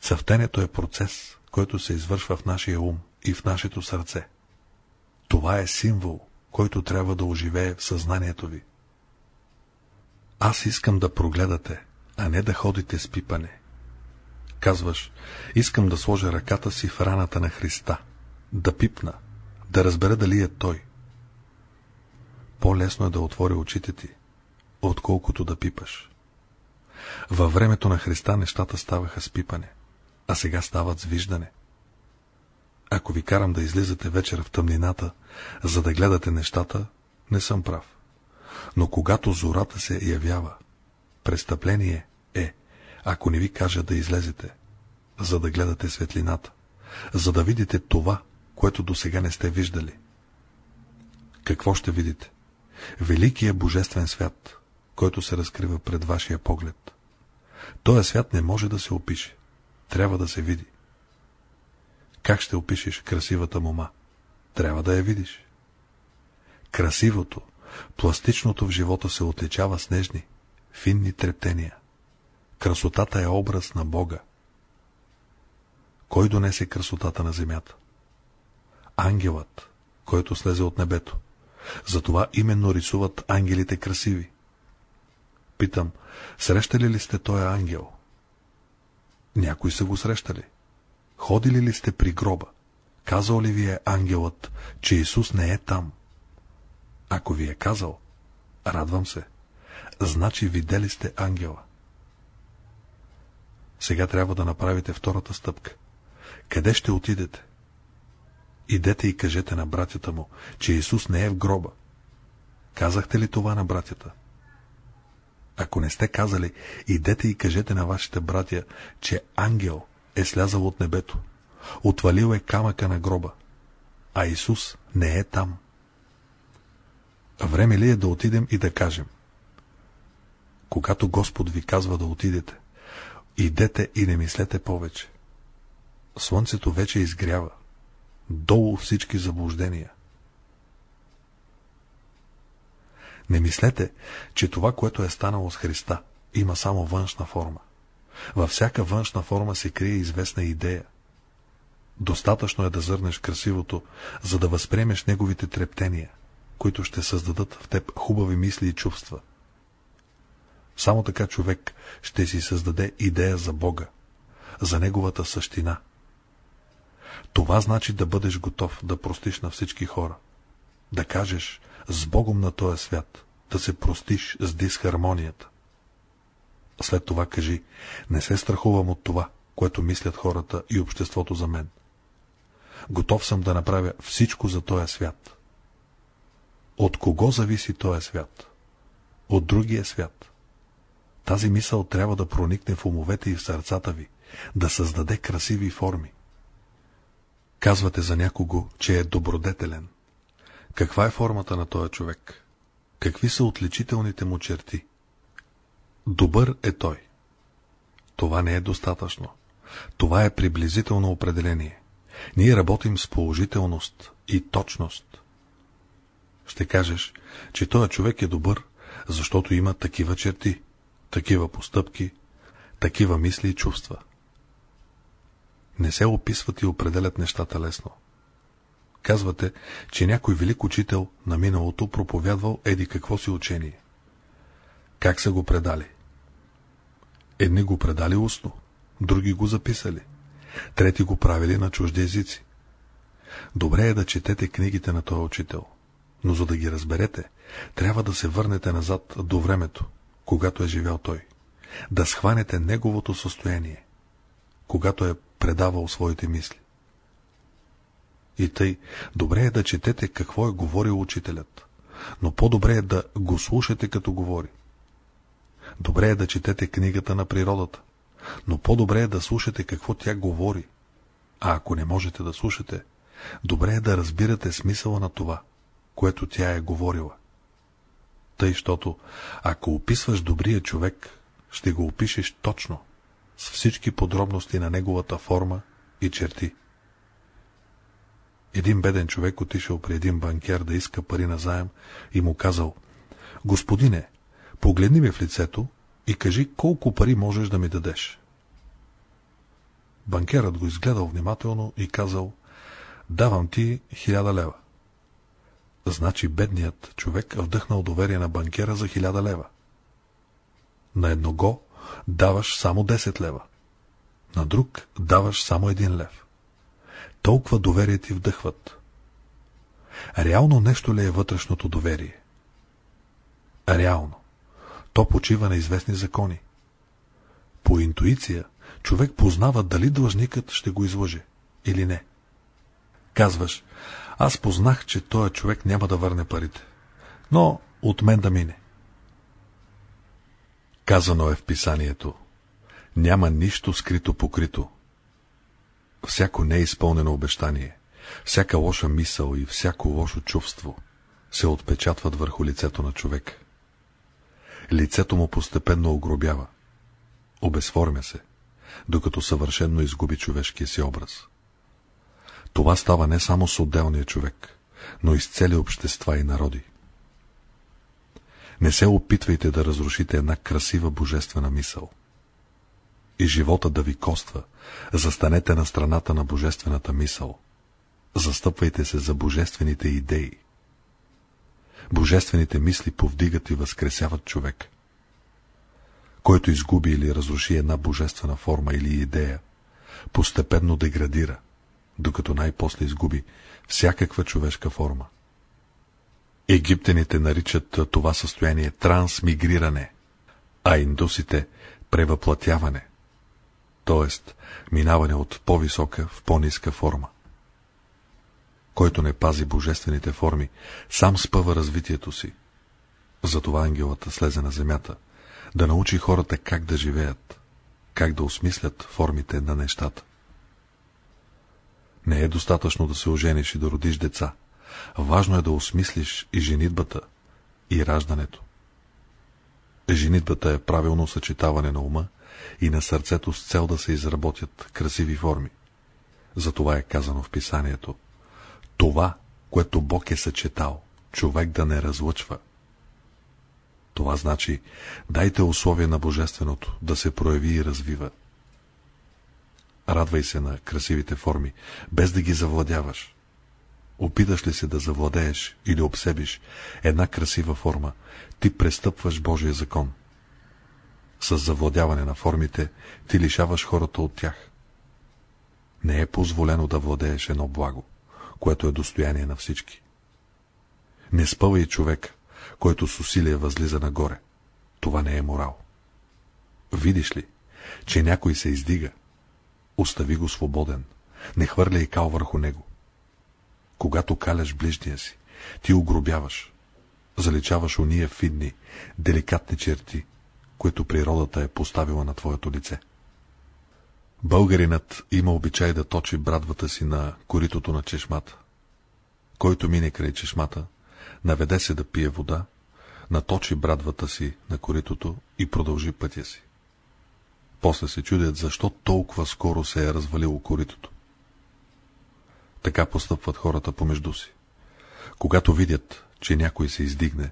Цъфтенето е процес, който се извършва в нашия ум и в нашето сърце. Това е символ, който трябва да оживее в съзнанието ви. Аз искам да прогледате, а не да ходите с пипане. Казваш, искам да сложа ръката си в раната на Христа, да пипна, да разбера дали е Той. По-лесно е да отворя очите ти, отколкото да пипаш. Във времето на Христа нещата ставаха с пипане, а сега стават с виждане. Ако ви карам да излизате вечер в тъмнината, за да гледате нещата, не съм прав. Но когато зората се явява, престъпление е, ако не ви кажа да излезете, за да гледате светлината, за да видите това, което до сега не сте виждали. Какво ще видите? Великия божествен свят, който се разкрива пред вашия поглед. Този свят не може да се опише. Трябва да се види. Как ще опишеш красивата мома? Трябва да я видиш. Красивото, пластичното в живота се отличава с нежни, финни трептения. Красотата е образ на Бога. Кой донесе красотата на земята? Ангелът, който слезе от небето. Затова именно рисуват ангелите красиви. Питам, срещали ли сте този ангел? Някои са го срещали. Ходили ли сте при гроба? Казал ли ви е ангелът, че Исус не е там? Ако ви е казал, радвам се. Значи видели сте ангела. Сега трябва да направите втората стъпка. Къде ще отидете? Идете и кажете на братята му, че Исус не е в гроба. Казахте ли това на братята? Ако не сте казали, идете и кажете на вашите братя, че ангел е слязал от небето, отвалил е камъка на гроба, а Исус не е там. Време ли е да отидем и да кажем? Когато Господ ви казва да отидете, идете и не мислете повече. Слънцето вече изгрява. Долу всички заблуждения. Не мислете, че това, което е станало с Христа, има само външна форма. Във всяка външна форма се крие известна идея. Достатъчно е да зърнеш красивото, за да възприемеш неговите трептения, които ще създадат в теб хубави мисли и чувства. Само така човек ще си създаде идея за Бога, за Неговата същина. Това значи да бъдеш готов да простиш на всички хора, да кажеш с Богом на този свят, да се простиш с дисхармонията. След това кажи, не се страхувам от това, което мислят хората и обществото за мен. Готов съм да направя всичко за този свят. От кого зависи този свят? От другия свят. Тази мисъл трябва да проникне в умовете и в сърцата ви, да създаде красиви форми. Казвате за някого, че е добродетелен. Каква е формата на този човек? Какви са отличителните му черти? Добър е той. Това не е достатъчно. Това е приблизително определение. Ние работим с положителност и точност. Ще кажеш, че този човек е добър, защото има такива черти, такива постъпки, такива мисли и чувства. Не се описват и определят нещата лесно. Казвате, че някой велик учител на миналото проповядвал еди какво си учение. Как са го предали? Едни го предали устно, други го записали, трети го правили на чужди езици. Добре е да четете книгите на този учител, но за да ги разберете, трябва да се върнете назад до времето, когато е живял той, да схванете неговото състояние, когато е предавал своите мисли. И тъй, добре е да четете какво е говорил учителят, но по-добре е да го слушате като говори. Добре е да четете книгата на природата, но по-добре е да слушате какво тя говори. А ако не можете да слушате, добре е да разбирате смисъла на това, което тя е говорила. Тъй, щото, ако описваш добрия човек, ще го опишеш точно, с всички подробности на неговата форма и черти. Един беден човек отишъл при един банкер да иска пари на заем и му казал, Господине, погледни ми в лицето и кажи колко пари можеш да ми дадеш. Банкерът го изгледал внимателно и казал, давам ти хиляда лева. Значи бедният човек вдъхнал доверие на банкера за хиляда лева. На едного даваш само 10 лева. На друг даваш само един лев. Толкова доверие ти вдъхват. Реално нещо ли е вътрешното доверие? Реално. То почива на известни закони. По интуиция човек познава дали длъжникът ще го излъже или не. Казваш, аз познах, че този човек няма да върне парите, но от мен да мине. Казано е в писанието, няма нищо скрито покрито. Всяко неизпълнено обещание, всяка лоша мисъл и всяко лошо чувство се отпечатват върху лицето на човек. Лицето му постепенно огробява, обезформя се, докато съвършенно изгуби човешкия си образ. Това става не само с отделния човек, но и с цели общества и народи. Не се опитвайте да разрушите една красива божествена мисъл. И живота да ви коства, застанете на страната на божествената мисъл. Застъпвайте се за божествените идеи. Божествените мисли повдигат и възкресяват човек. Който изгуби или разруши една божествена форма или идея, постепенно деградира, докато най-после изгуби всякаква човешка форма. Египтяните наричат това състояние трансмигриране, а индусите – превъплатяване, т.е. минаване от по-висока в по-ниска форма. Който не пази божествените форми, сам спъва развитието си. Затова ангелата слезе на земята, да научи хората как да живеят, как да осмислят формите на нещата. Не е достатъчно да се ожениш и да родиш деца. Важно е да осмислиш и женитбата, и раждането. Женитбата е правилно съчетаване на ума и на сърцето с цел да се изработят красиви форми. Затова е казано в писанието. Това, което Бог е съчетал, човек да не разлъчва. Това значи, дайте условия на Божественото да се прояви и развива. Радвай се на красивите форми, без да ги завладяваш. Опиташ ли се да завладееш или обсебиш една красива форма, ти престъпваш Божия закон. С завладяване на формите ти лишаваш хората от тях. Не е позволено да владееш едно благо, което е достояние на всички. Не спъвай човек, който с усилие възлиза нагоре. Това не е морал. Видиш ли, че някой се издига, остави го свободен, не хвърляй кал върху него. Когато каляш ближния си, ти огробяваш, заличаваш уния фидни, деликатни черти, които природата е поставила на твоето лице. Българинът има обичай да точи брадвата си на коритото на чешмата. Който мине край чешмата, наведе се да пие вода, наточи брадвата си на коритото и продължи пътя си. После се чудят, защо толкова скоро се е развалило коритото. Така постъпват хората помежду си. Когато видят, че някой се издигне,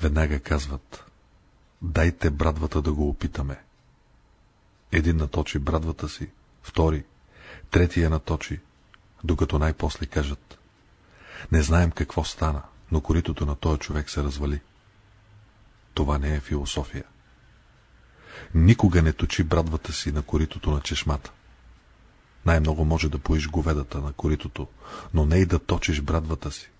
веднага казват «Дайте брадвата да го опитаме». Един наточи брадвата си, втори, третия наточи, докато най-после кажат «Не знаем какво стана, но коритото на този човек се развали». Това не е философия. Никога не точи брадвата си на коритото на чешмата. Най-много може да поиш говедата на коритото, но не и да точиш брадвата си.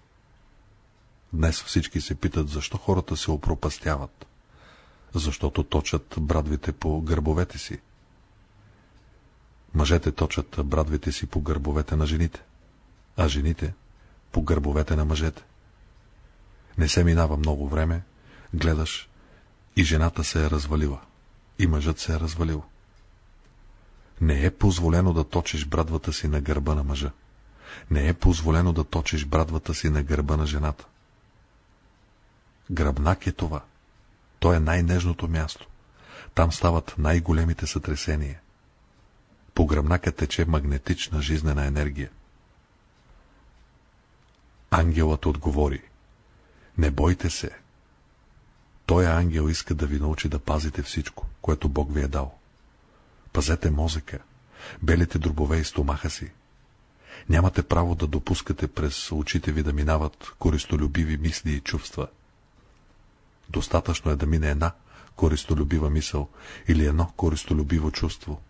Днес всички се питат, защо хората се опропастяват. Защото точат брадвите по гърбовете си. Мъжете точат брадвите си по гърбовете на жените, а жените по гърбовете на мъжете. Не се минава много време, гледаш и жената се е развалила, и мъжът се е развалил. Не е позволено да точиш брадвата си на гърба на мъжа. Не е позволено да точиш брадвата си на гърба на жената. Гръбнак е това. То е най-нежното място. Там стават най-големите сътресения. По гръбнака тече магнетична жизнена енергия. Ангелът отговори. Не бойте се. Той ангел иска да ви научи да пазите всичко, което Бог ви е дал. Пазете мозъка, белите дробове и стомаха си. Нямате право да допускате през очите ви да минават користолюбиви мисли и чувства. Достатъчно е да мине една користолюбива мисъл или едно користолюбиво чувство,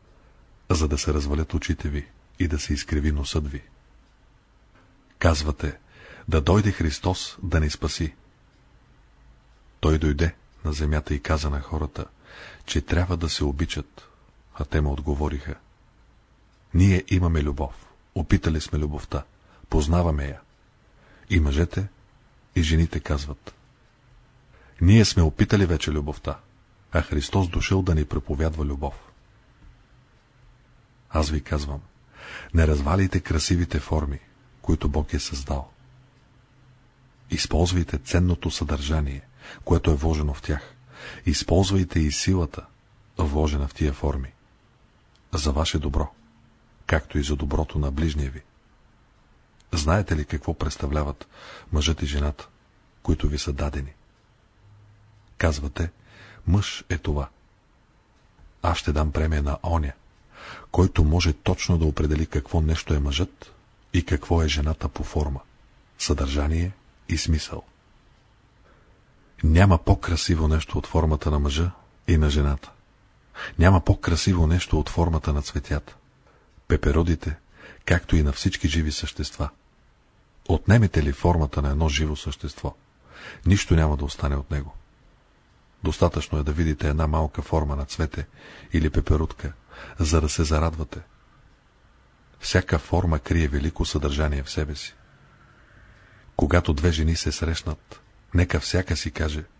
за да се развалят очите ви и да се изкриви носът ви. Казвате, да дойде Христос да ни спаси. Той дойде на земята и каза на хората, че трябва да се обичат, а те му отговориха. Ние имаме любов, опитали сме любовта, познаваме я. И мъжете, и жените казват. Ние сме опитали вече любовта, а Христос дошъл да ни проповядва любов. Аз ви казвам, не развалите красивите форми, които Бог е създал. Използвайте ценното съдържание, което е вложено в тях. Използвайте и силата, вложена в тия форми за ваше добро, както и за доброто на ближния ви. Знаете ли какво представляват мъжът и жената, които ви са дадени? Казвате, мъж е това. Аз ще дам премия на оня, който може точно да определи какво нещо е мъжът и какво е жената по форма, съдържание и смисъл. Няма по-красиво нещо от формата на мъжа и на жената. Няма по-красиво нещо от формата на цветята, пеперодите, както и на всички живи същества. Отнемете ли формата на едно живо същество, нищо няма да остане от него. Достатъчно е да видите една малка форма на цвете или пеперутка, за да се зарадвате. Всяка форма крие велико съдържание в себе си. Когато две жени се срещнат, нека всяка си каже –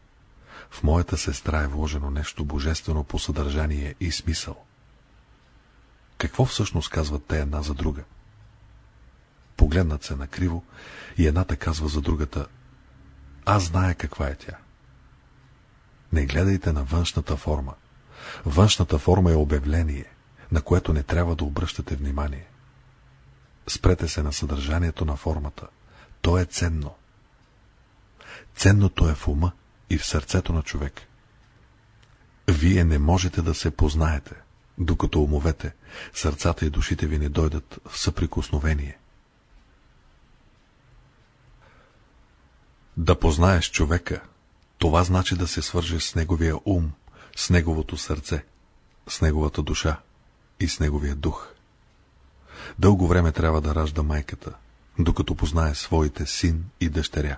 в моята сестра е вложено нещо божествено по съдържание и смисъл. Какво всъщност казват те една за друга? Погледнат се накриво и едната казва за другата, аз зная каква е тя, Не гледайте на външната форма. Външната форма е обявление, на което не трябва да обръщате внимание. Спрете се на съдържанието на формата. То е ценно. Ценното е в ума и в сърцето на човек. Вие не можете да се познаете, докато умовете, сърцата и душите ви не дойдат в съприкосновение. Да познаеш човека, това значи да се свържеш с неговия ум, с неговото сърце, с неговата душа и с неговия дух. Дълго време трябва да ражда майката, докато познае своите син и дъщеря.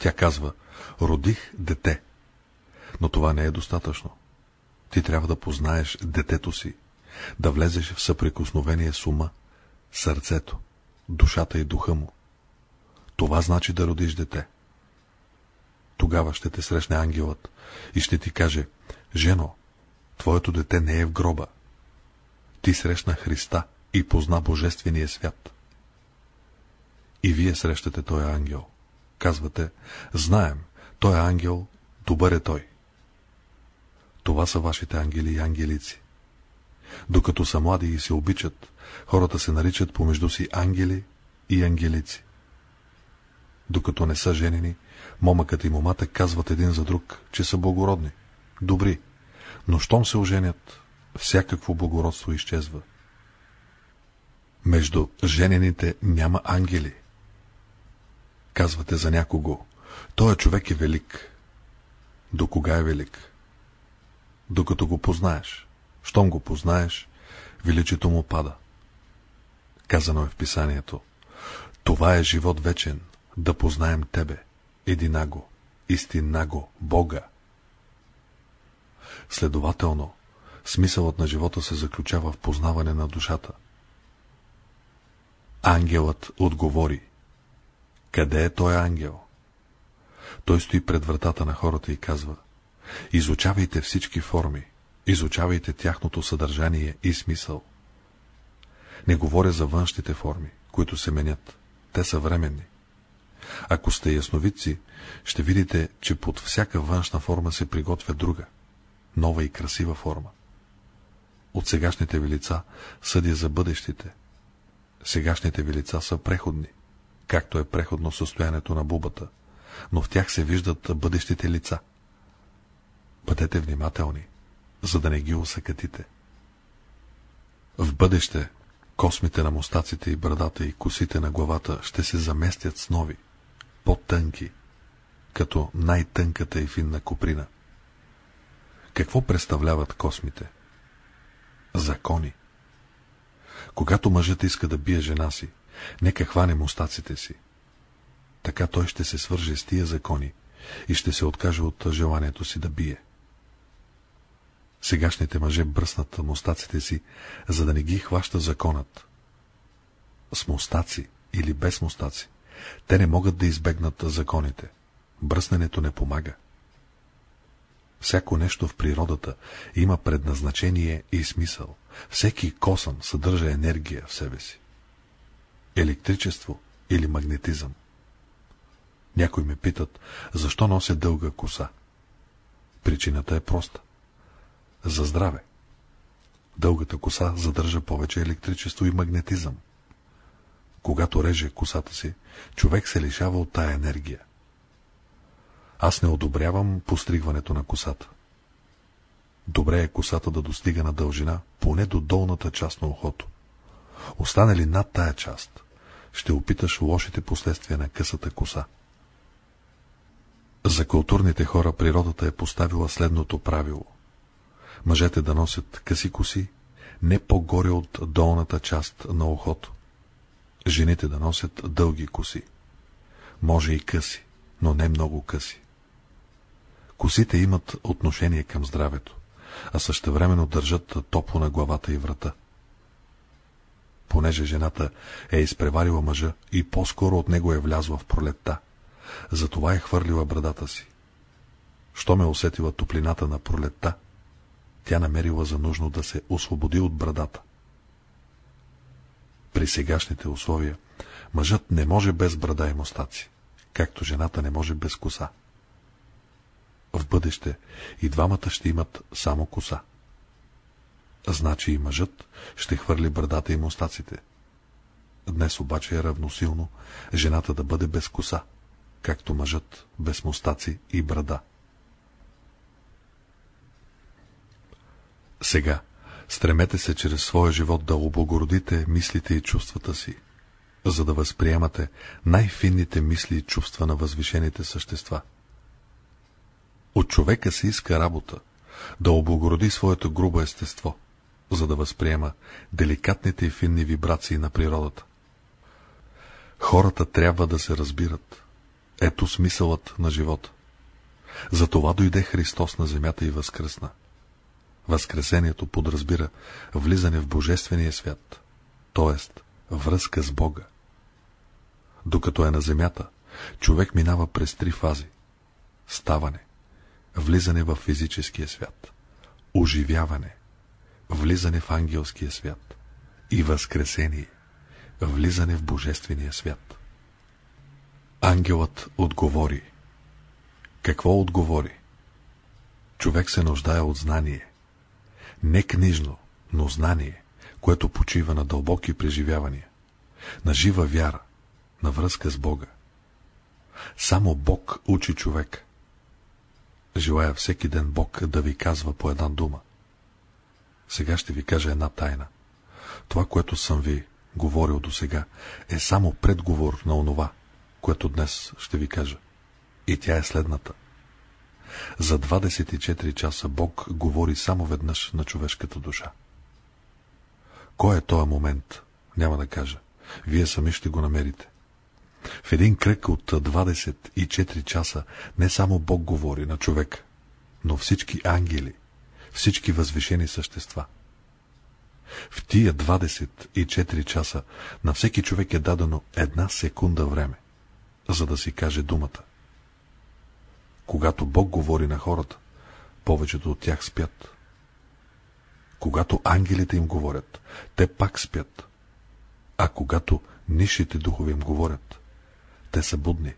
Тя казва, родих дете. Но това не е достатъчно. Ти трябва да познаеш детето си, да влезеш в съприкосновение с ума, сърцето, душата и духа му. Това значи да родиш дете. Тогава ще те срещне ангелът и ще ти каже, жено, твоето дете не е в гроба. Ти срещна Христа и позна Божествения свят. И вие срещате този ангел. Казвате, знаем, той е ангел, добър е той. Това са вашите ангели и ангелици. Докато са млади и се обичат, хората се наричат помежду си ангели и ангелици. Докато не са женени, момъкът и момата казват един за друг, че са благородни, добри, но щом се оженят, всякакво благородство изчезва. Между женените няма ангели. Казвате за някого, той човек е велик. До кога е велик? Докато го познаеш. Щом го познаеш, величието му пада. Казано е в писанието. Това е живот вечен, да познаем Тебе, единаго, истиннаго, Бога. Следователно, смисълът на живота се заключава в познаване на душата. Ангелът отговори. Къде е той ангел? Той стои пред вратата на хората и казва Изучавайте всички форми, изучавайте тяхното съдържание и смисъл. Не говоря за външните форми, които се менят. Те са временни. Ако сте ясновидци, ще видите, че под всяка външна форма се приготвя друга, нова и красива форма. От сегашните ви лица съдя за бъдещите. Сегашните ви лица са преходни, както е преходно състоянието на бубата, но в тях се виждат бъдещите лица. Бъдете внимателни, за да не ги усъкатите. В бъдеще космите на мустаците и брадата и косите на главата ще се заместят с нови, по-тънки, като най-тънката и финна коприна. Какво представляват космите? Закони. Когато мъжът иска да бие жена си, нека хване мустаците си. Така той ще се свърже с тия закони и ще се откаже от желанието си да бие. Сегашните мъже бръснат мустаците си, за да не ги хваща законът. С мустаци или без мустаци те не могат да избегнат законите. Бръсненето не помага. Всяко нещо в природата има предназначение и смисъл. Всеки косъм съдържа енергия в себе си. Електричество или магнетизъм. Някои ме питат, защо нося дълга коса. Причината е проста. За здраве. Дългата коса задържа повече електричество и магнетизъм. Когато реже косата си, човек се лишава от тая енергия. Аз не одобрявам постригването на косата. Добре е косата да достига на дължина, поне до долната част на ухото. Остане ли над тая част, ще опиташ лошите последствия на късата коса. За културните хора природата е поставила следното правило. Мъжете да носят къси коси, не по-горе от долната част на ухото жените да носят дълги коси. Може и къси, но не много къси. Косите имат отношение към здравето, а същевременно държат топло на главата и врата. Понеже жената е изпреварила мъжа и по-скоро от него е влязла в пролетта, затова е хвърлила брадата си. Що ме усетила топлината на пролетта, тя намерила за нужно да се освободи от брадата. При сегашните условия мъжът не може без брада и мустаци, както жената не може без коса. в бъдеще и двамата ще имат само коса. Значи и мъжът ще хвърли брадата и мустаците. Днес обаче е равносилно жената да бъде без коса, както мъжът без мустаци и брада. Сега, стремете се чрез своя живот да облагородите мислите и чувствата си, за да възприемате най-финните мисли и чувства на възвишените същества. От човека се иска работа, да облагороди своето грубо естество, за да възприема деликатните и финни вибрации на природата. Хората трябва да се разбират. Ето смисълът на живота. Затова дойде Христос на земята и възкръсна. Възкресението подразбира влизане в Божествения свят, т.е. връзка с Бога. Докато е на земята, човек минава през три фази. Ставане, влизане в физическия свят, оживяване, влизане в ангелския свят и възкресение, влизане в Божествения свят. Ангелът отговори. Какво отговори? Човек се нуждае от знание. Не книжно, но знание, което почива на дълбоки преживявания, на жива вяра, на връзка с Бога. Само Бог учи човек. Желая всеки ден Бог да ви казва по една дума. Сега ще ви кажа една тайна. Това, което съм ви говорил до сега, е само предговор на онова, което днес ще ви кажа. И тя е следната. За 24 часа Бог говори само веднъж на човешката душа. Кой е този момент? Няма да кажа. Вие сами ще го намерите. В един кръг от 24 часа не само Бог говори на човек, но всички ангели, всички възвишени същества. В тия 24 часа на всеки човек е дадено една секунда време, за да си каже думата. Когато Бог говори на хората, повечето от тях спят. Когато ангелите им говорят, те пак спят. А когато нишите духови им говорят, те са будни.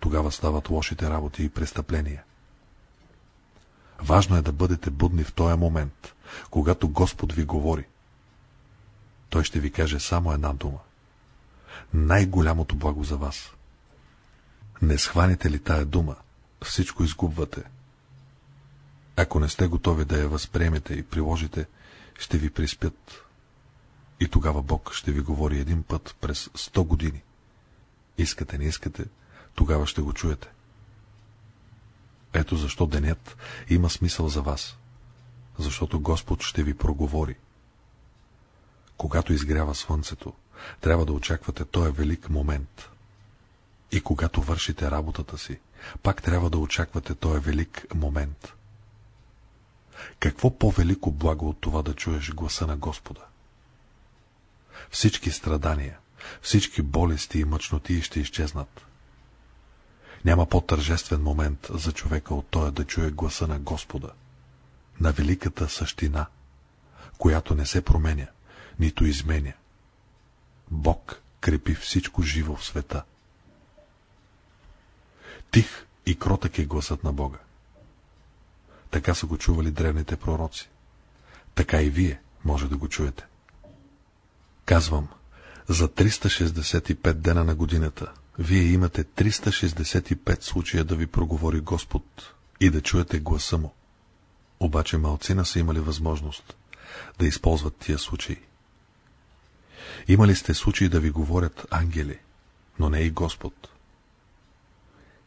Тогава стават лошите работи и престъпления. Важно е да бъдете будни в този момент, когато Господ ви говори. Той ще ви каже само една дума. Най-голямото благо за вас. Не схваните ли тая дума, всичко изгубвате. Ако не сте готови да я възприемете и приложите, ще ви приспят. И тогава Бог ще ви говори един път през 100 години. Искате, не искате, тогава ще го чуете. Ето защо денят има смисъл за вас, защото Господ ще ви проговори. Когато изгрява слънцето, трябва да очаквате този велик момент. И когато вършите работата си, пак трябва да очаквате този велик момент. Какво по-велико благо от това да чуеш гласа на Господа? Всички страдания, всички болести и мъчноти ще изчезнат. Няма по-тържествен момент за човека от този да чуе гласа на Господа, на великата същина, която не се променя, нито изменя. Бог крепи всичко живо в света. Тих и кротък е гласът на Бога. Така са го чували древните пророци. Така и вие може да го чуете. Казвам, за 365 дена на годината, вие имате 365 случая да ви проговори Господ и да чуете гласа му. Обаче малцина са имали възможност да използват тия случаи. Имали сте случаи да ви говорят ангели, но не и Господ.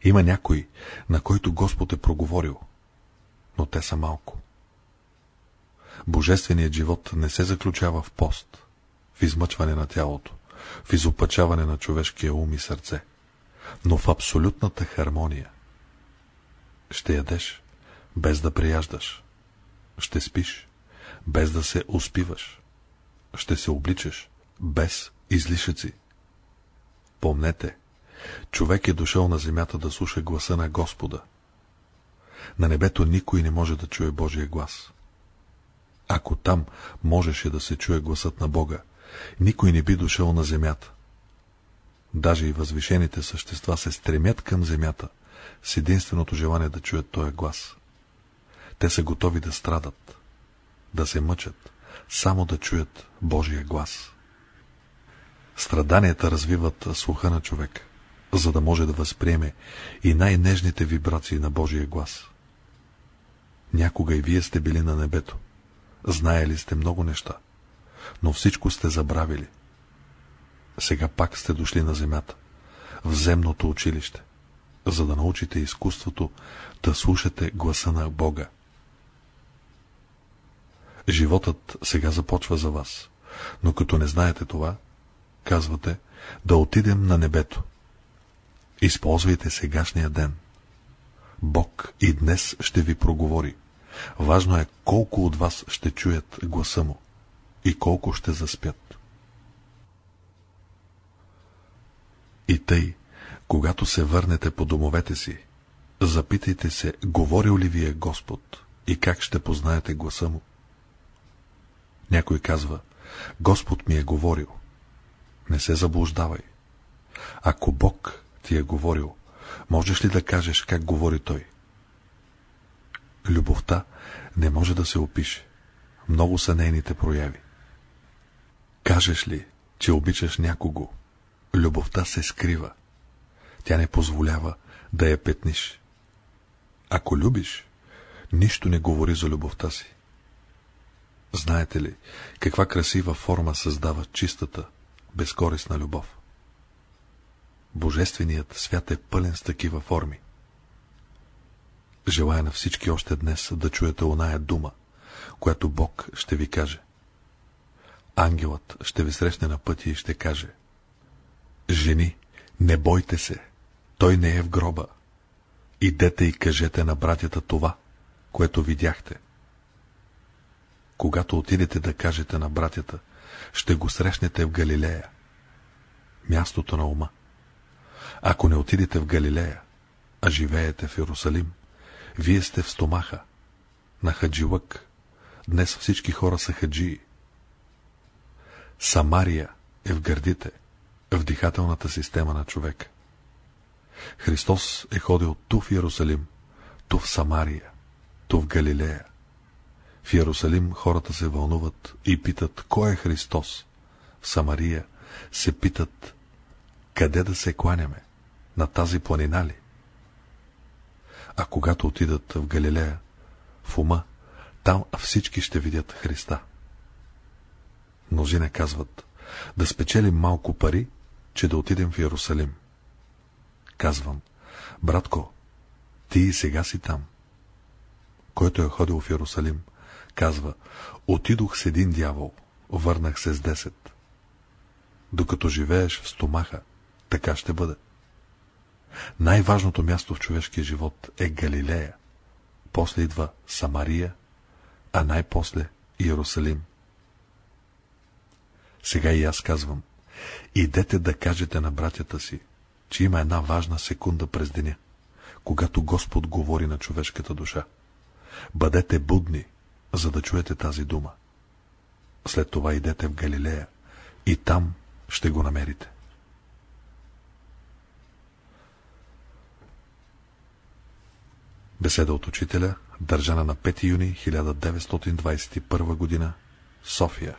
Има някой, на който Господ е проговорил, но те са малко. Божественият живот не се заключава в пост, в измъчване на тялото, в изопачаване на човешкия ум и сърце, но в абсолютната хармония. Ще ядеш, без да прияждаш. Ще спиш, без да се успиваш. Ще се обличаш, без излишъци. Помнете, човек е дошъл на земята да слуша гласа на Господа. На небето никой не може да чуе Божия глас. Ако там можеше да се чуе гласът на Бога, никой не би дошъл на земята. Даже и възвишените същества се стремят към земята с единственото желание да чуят този глас. Те са готови да страдат, да се мъчат, само да чуят Божия глас. Страданията развиват слуха на човек, за да може да възприеме и най-нежните вибрации на Божия глас. Някога и вие сте били на небето. Знаели сте много неща, но всичко сте забравили. Сега пак сте дошли на земята, в земното училище, за да научите изкуството да слушате гласа на Бога. Животът сега започва за вас, но като не знаете това, казвате да отидем на небето. Използвайте сегашния ден. Бог и днес ще ви проговори. Важно е колко от вас ще чуят гласа му и колко ще заспят. И тъй, когато се върнете по домовете си, запитайте се, говорил ли ви е Господ и как ще познаете гласа му. Някой казва, Господ ми е говорил. Не се заблуждавай. Ако Бог ти е говорил, можеш ли да кажеш как говори Той? Любовта не може да се опише. Много са нейните прояви. Кажеш ли, че обичаш някого, любовта се скрива. Тя не позволява да я петниш. Ако любиш, нищо не говори за любовта си. Знаете ли, каква красива форма създава чистата, безкорисна любов? Божественият свят е пълен с такива форми. Желая на всички още днес да чуете оная дума, която Бог ще ви каже. Ангелът ще ви срещне на пътя и ще каже Жени, не бойте се, той не е в гроба. Идете и кажете на братята това, което видяхте. Когато отидете да кажете на братята, ще го срещнете в Галилея, мястото на ума. Ако не отидете в Галилея, а живеете в Иерусалим, вие сте в стомаха, на хаджилък. Днес всички хора са хаджии. Самария е в гърдите, в дихателната система на човека. Христос е ходил ту в Иерусалим, ту в Самария, ту в Галилея. В Иерусалим хората се вълнуват и питат, кой е Христос? В Самария се питат, къде да се кланяме? На тази планина ли? А когато отидат в Галилея, в ума, там всички ще видят Христа. Мнозина казват, да спечелим малко пари, че да отидем в Иерусалим. Казвам, братко, ти и сега си там. Който е ходил в Иерусалим, казва, отидох с един дявол, върнах се с десет. Докато живееш в стомаха, така ще бъде. Най-важното място в човешкия живот е Галилея. После идва Самария, а най-после Иерусалим. Сега и аз казвам, идете да кажете на братята си, че има една важна секунда през деня, когато Господ говори на човешката душа. Бъдете будни, за да чуете тази дума. След това идете в Галилея и там ще го намерите. Беседа от учителя, държана на 5 юни 1921 г. София